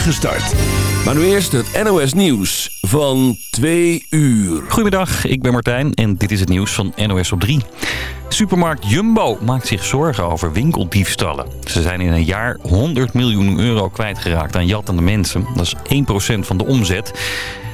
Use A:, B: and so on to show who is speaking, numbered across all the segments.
A: start. Maar nu eerst het NOS Nieuws van 2 uur.
B: Goedemiddag, ik ben Martijn en dit is het nieuws van NOS op 3. Supermarkt Jumbo maakt zich zorgen over winkeldiefstallen. Ze zijn in een jaar 100 miljoen euro kwijtgeraakt aan jattende mensen. Dat is 1% van de omzet.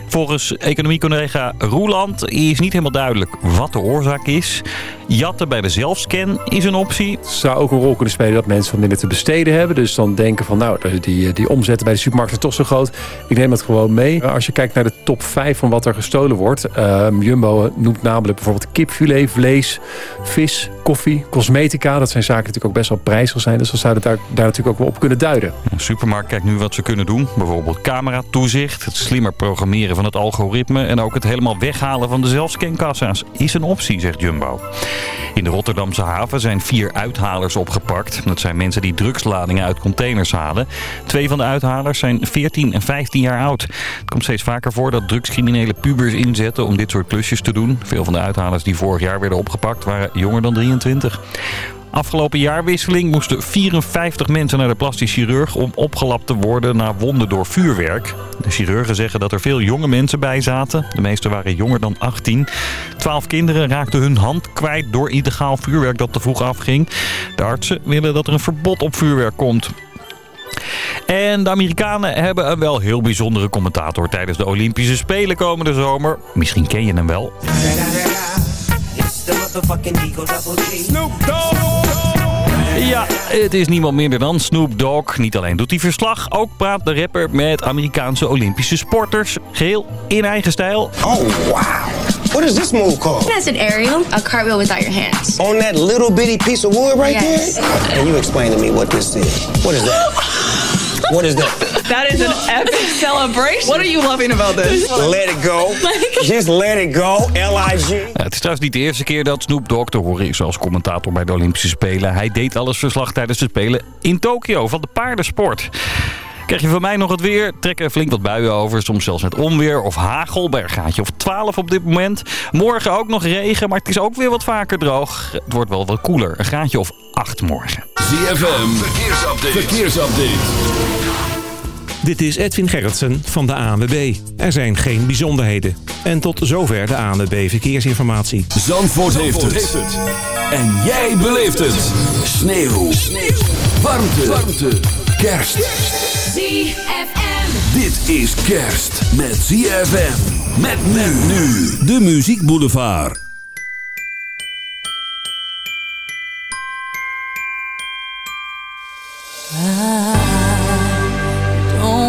B: Volgens economiecollega Roeland is niet helemaal duidelijk wat de oorzaak is. Jatten bij de zelfscan is een optie.
C: Het zou ook een rol kunnen spelen dat mensen wat minder te besteden hebben. Dus dan denken van nou, die, die omzetten bij de supermarkt zijn toch zo groot. Ik neem dat gewoon mee. Als je kijkt naar de top 5 van wat er gestolen wordt. Uh, Jumbo noemt namelijk bijvoorbeeld kipfilet, vlees, vis, koffie, cosmetica. Dat zijn zaken die natuurlijk ook best wel prijzig zijn. Dus we zouden daar, daar natuurlijk ook wel op kunnen duiden.
B: De supermarkt kijkt nu wat ze kunnen doen. Bijvoorbeeld camera-toezicht, het slimmer programmeren van het algoritme... en ook het helemaal weghalen van de zelfscankassa's is een optie, zegt Jumbo. In de Rotterdamse haven zijn vier uithalers opgepakt. Dat zijn mensen die drugsladingen uit containers halen. Twee van de uithalers zijn 14 en 15 jaar oud. Het komt steeds vaker voor dat drugscriminele pubers inzetten om dit soort klusjes te doen. Veel van de uithalers die vorig jaar werden opgepakt waren jonger dan 23. Afgelopen jaarwisseling moesten 54 mensen naar de plastisch chirurg om opgelapt te worden na wonden door vuurwerk. De chirurgen zeggen dat er veel jonge mensen bij zaten. De meeste waren jonger dan 18. Twaalf kinderen raakten hun hand kwijt door illegaal vuurwerk dat te vroeg afging. De artsen willen dat er een verbod op vuurwerk komt. En de Amerikanen hebben een wel heel bijzondere commentator tijdens de Olympische Spelen komende zomer. Misschien ken je hem wel. Ja, het is niemand minder dan Snoop Dogg. Niet alleen doet hij verslag, ook praat de rapper met Amerikaanse Olympische sporters. Geheel in eigen stijl.
D: Oh, wow. What is this move called?
E: That's an aerial, a cartwheel without your hands.
D: On that little bitty piece of wood right
E: Yes.
D: there? Can you explain to me what this is? What is that? what is that?
F: That is an epic celebration. What are you loving about this?
D: Let it go. Just let it go. L-I-G.
B: Ja, Het is trouwens niet de eerste keer dat Snoop Dogg te horen is als commentator bij de Olympische Spelen. Hij deed alles verslag tijdens de Spelen in Tokio van de paardensport. Krijg je van mij nog het weer? Trekken flink wat buien over. Soms zelfs met onweer of hagel bij een gaatje of 12 op dit moment. Morgen ook nog regen, maar het is ook weer wat vaker droog. Het wordt wel wat koeler. Een graadje of 8 morgen.
A: ZFM, verkeersupdate. verkeersupdate.
G: Dit is Edwin Gerritsen van de ANWB. Er zijn geen bijzonderheden. En tot zover de ANWB Verkeersinformatie.
A: Zandvoort, heeft, het. En jij beleeft het. Sneeuw. Sneeuw. Warmte. Warmte. Kerst.
H: ZFM.
A: Dit is kerst met ZFM. Met men nu. De Muziek Boulevard.
H: Don't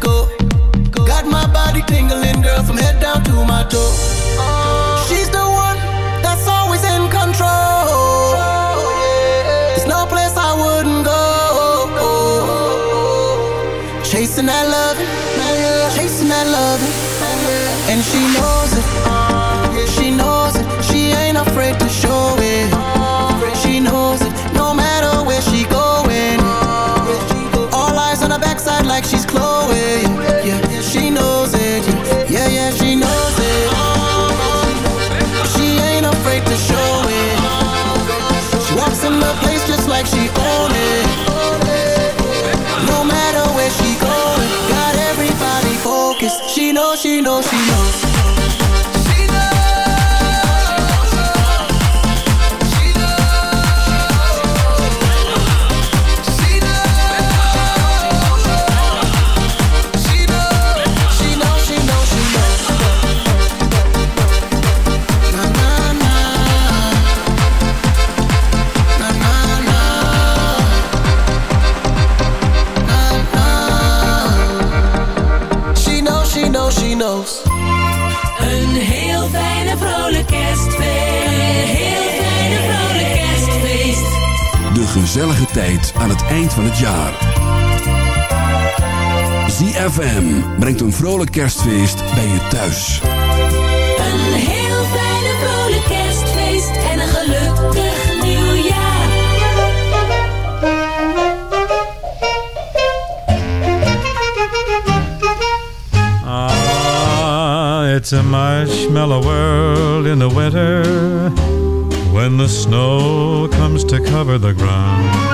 I: Popsicle? Got my body tingling, girl, from head down to my toe. Knows. She
A: tijd aan het eind van het jaar. ZFM brengt een vrolijk kerstfeest bij je thuis.
J: Een heel fijne vrolijk kerstfeest. En een gelukkig nieuwjaar.
K: Ah, it's a marshmallow world in the winter when the snow comes to cover the ground.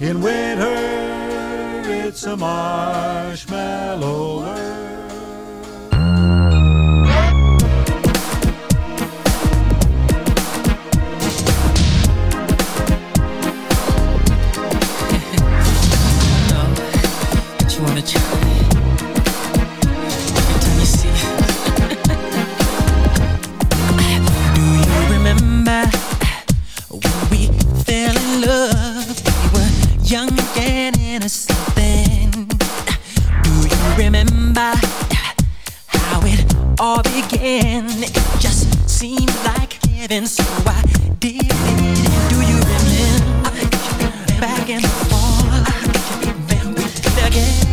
K: In winter, it's a marshmallow.
L: man or something. Do you remember how it all began? It just seemed like heaven, so I did it. Do you remember back in the fall? Again.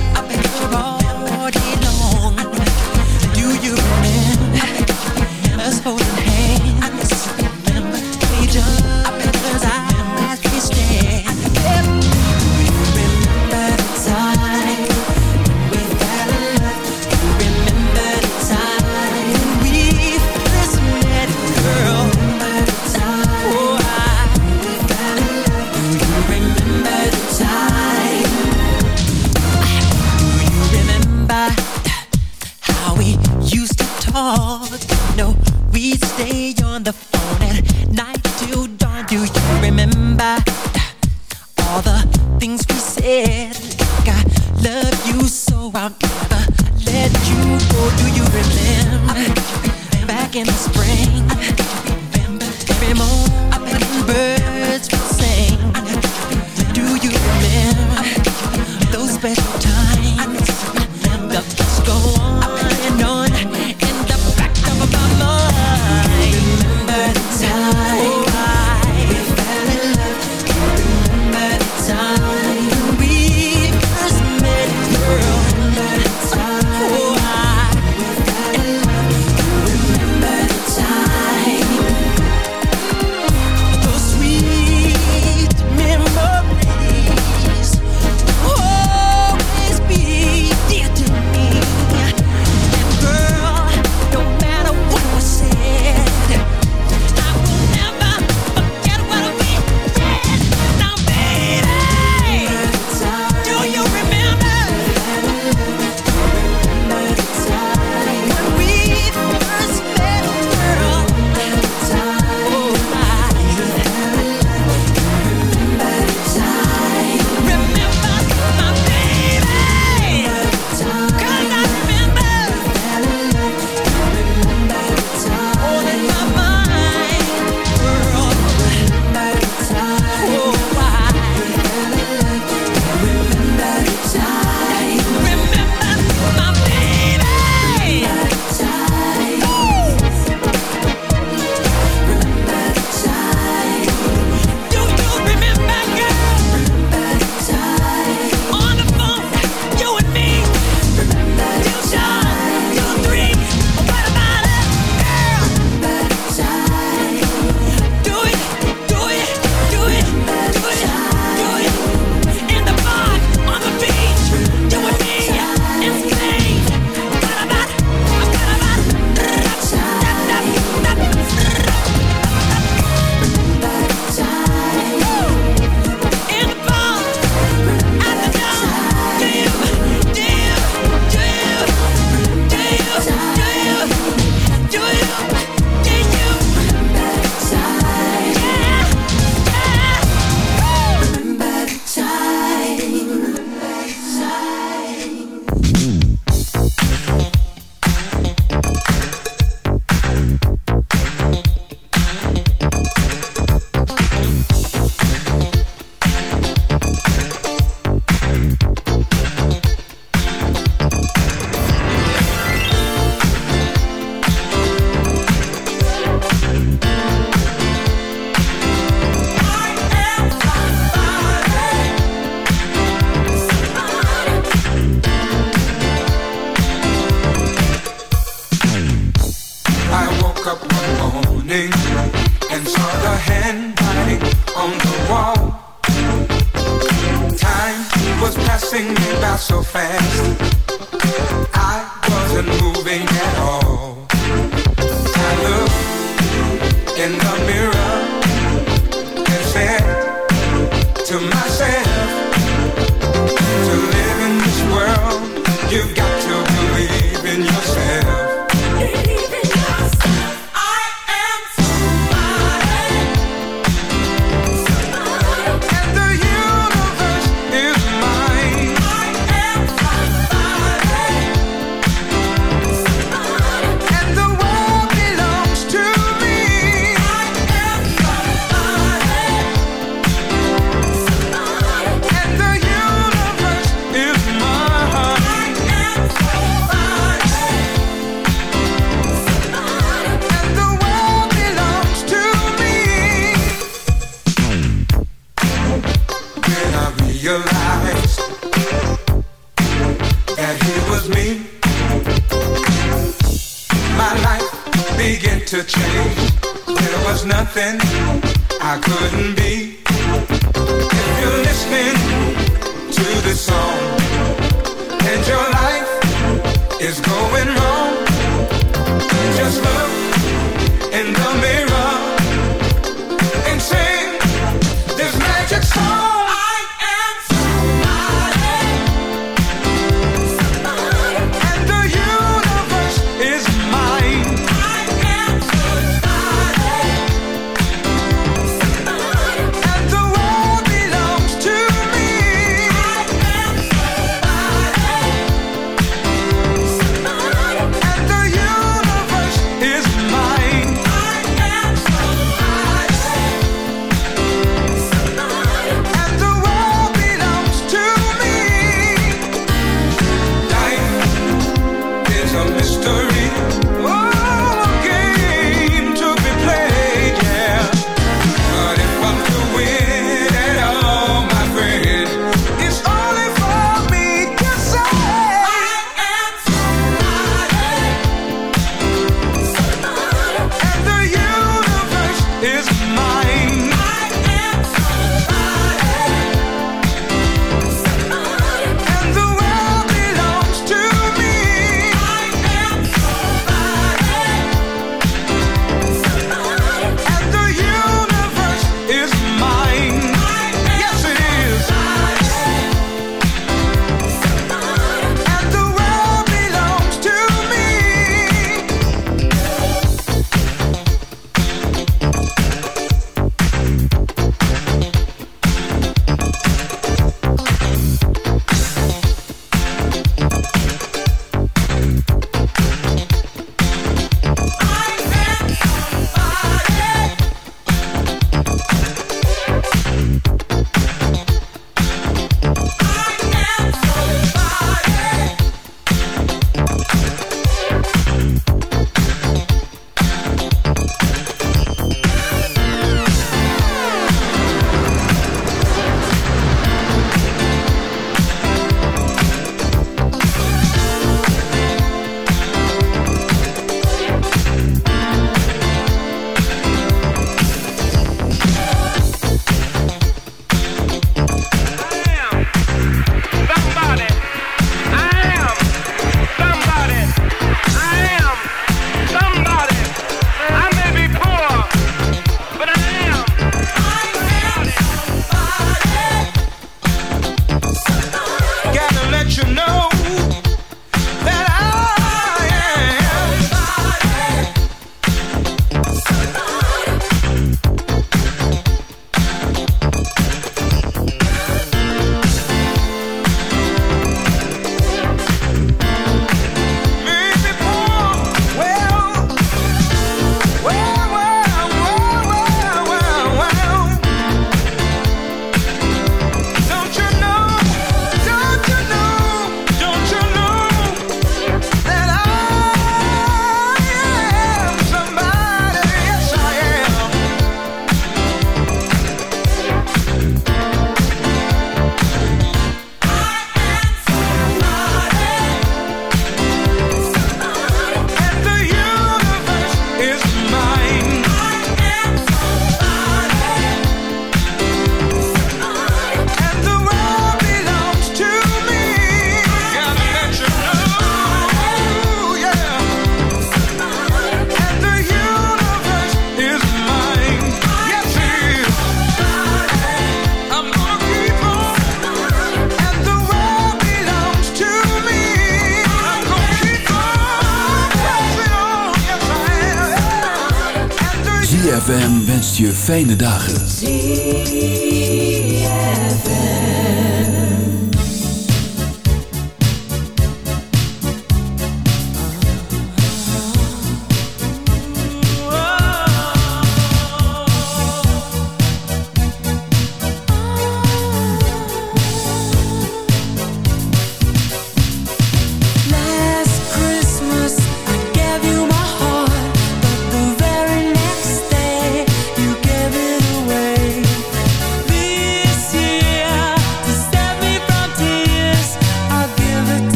H: fijne
M: dag.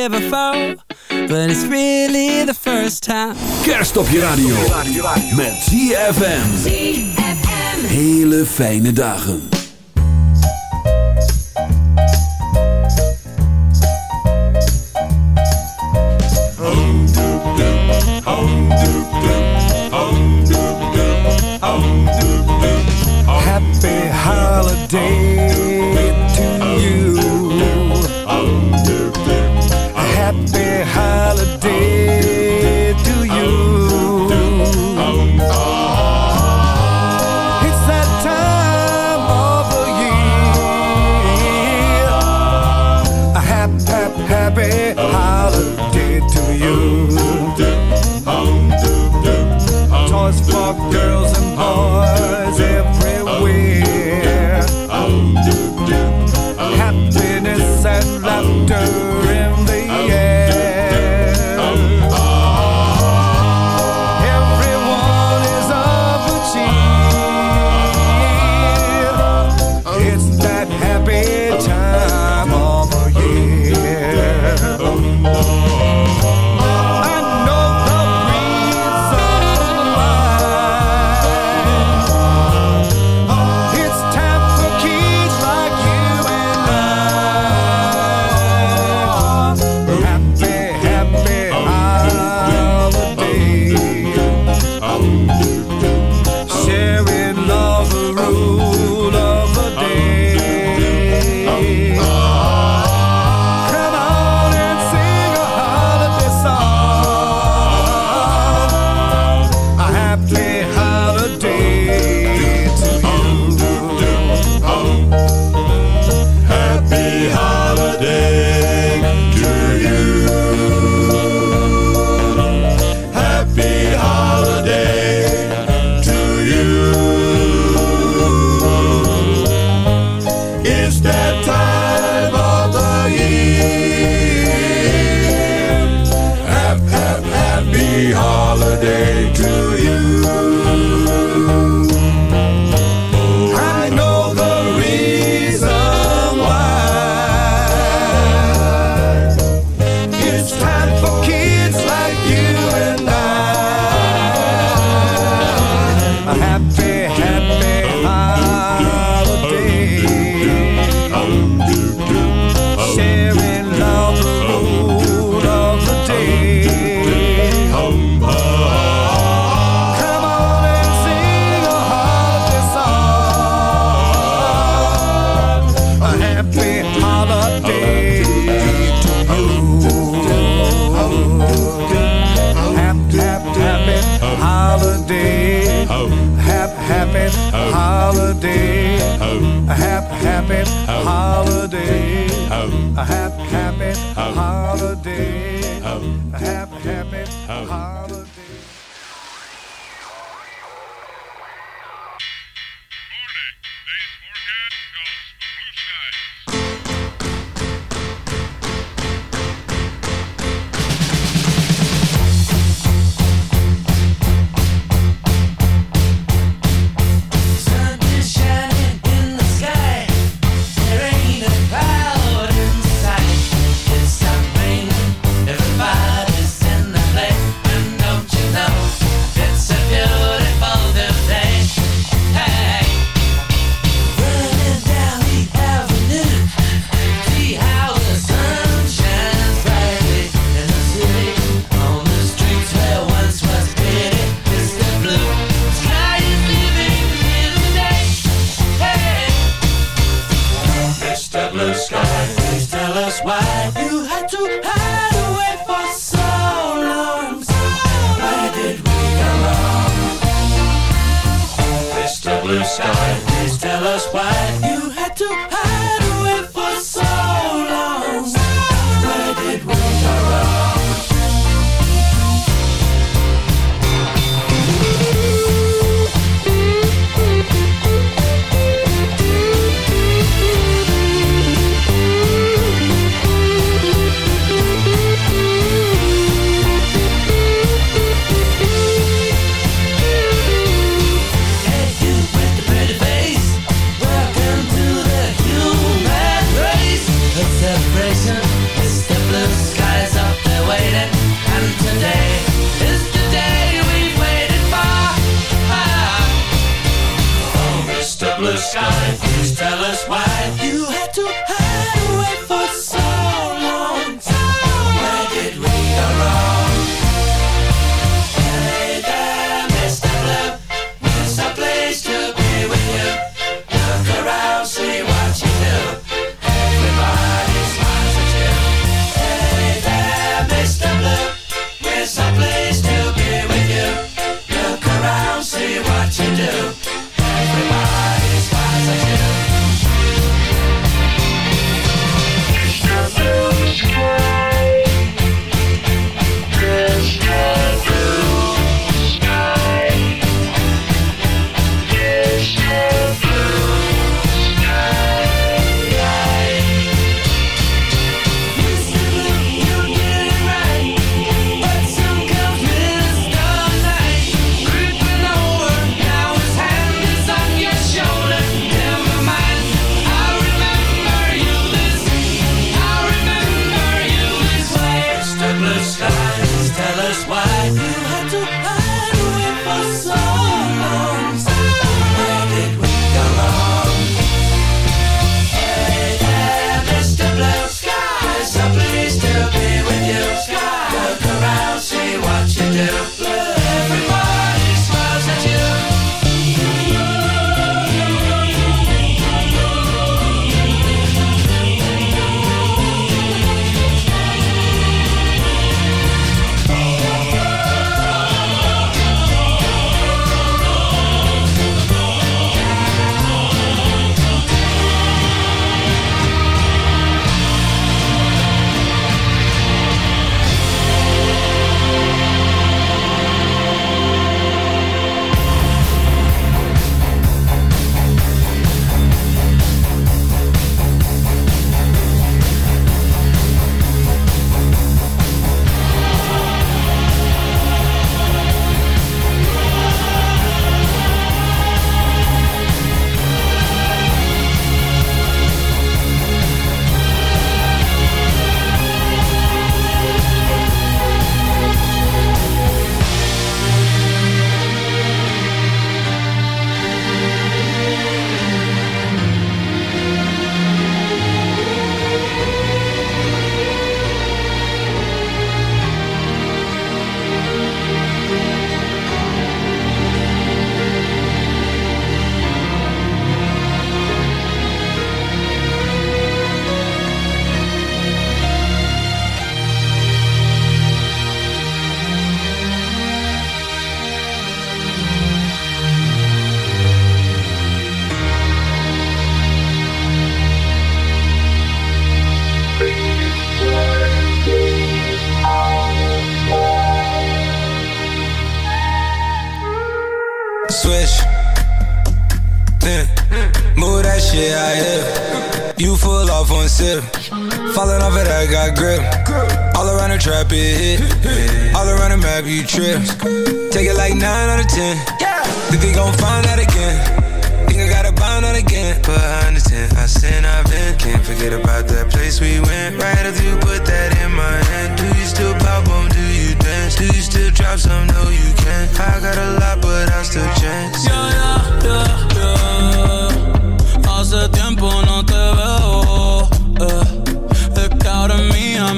M: here before, but it's really the first time.
A: Kerst op je radio, met ZFM. Hele fijne dagen.
N: Us why
O: trap, it hit. All around the map, you trip. Take it like 9 out of 10. Think we gon' find out again. Think I gotta bind out again. Behind the tent, I sin, I've been. Can't forget about that place we went. Right after you put that in my hand. Do you still pop on? Do you dance? Do you still drop some? No, you can't. I got a lot, but I still chance.
N: Yeah, yeah, yeah, yeah. Hace tiempo no te veo. Eh. Que ahora es mía,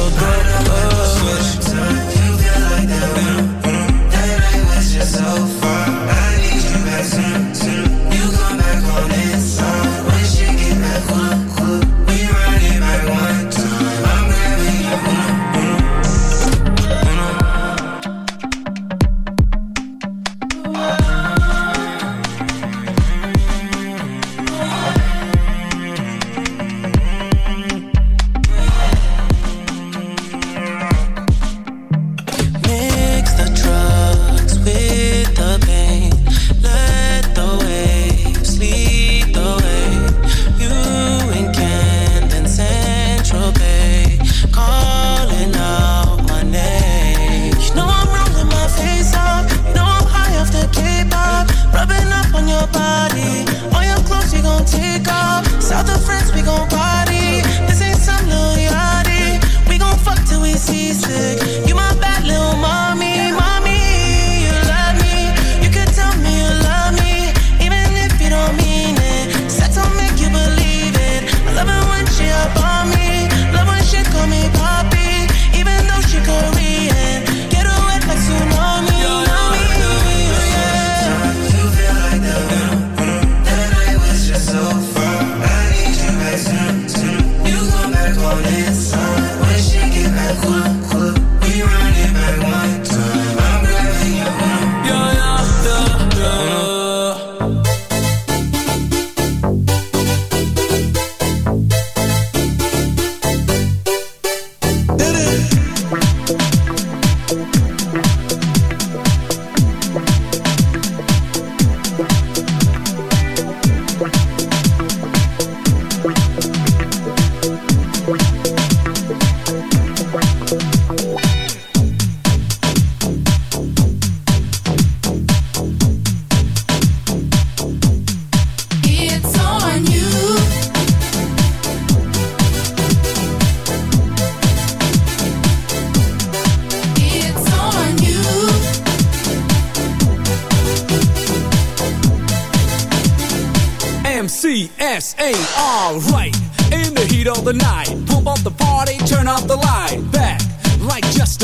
P: so good. Oh.